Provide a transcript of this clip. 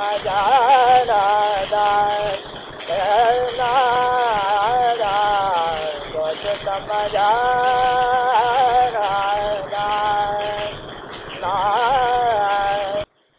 जाच त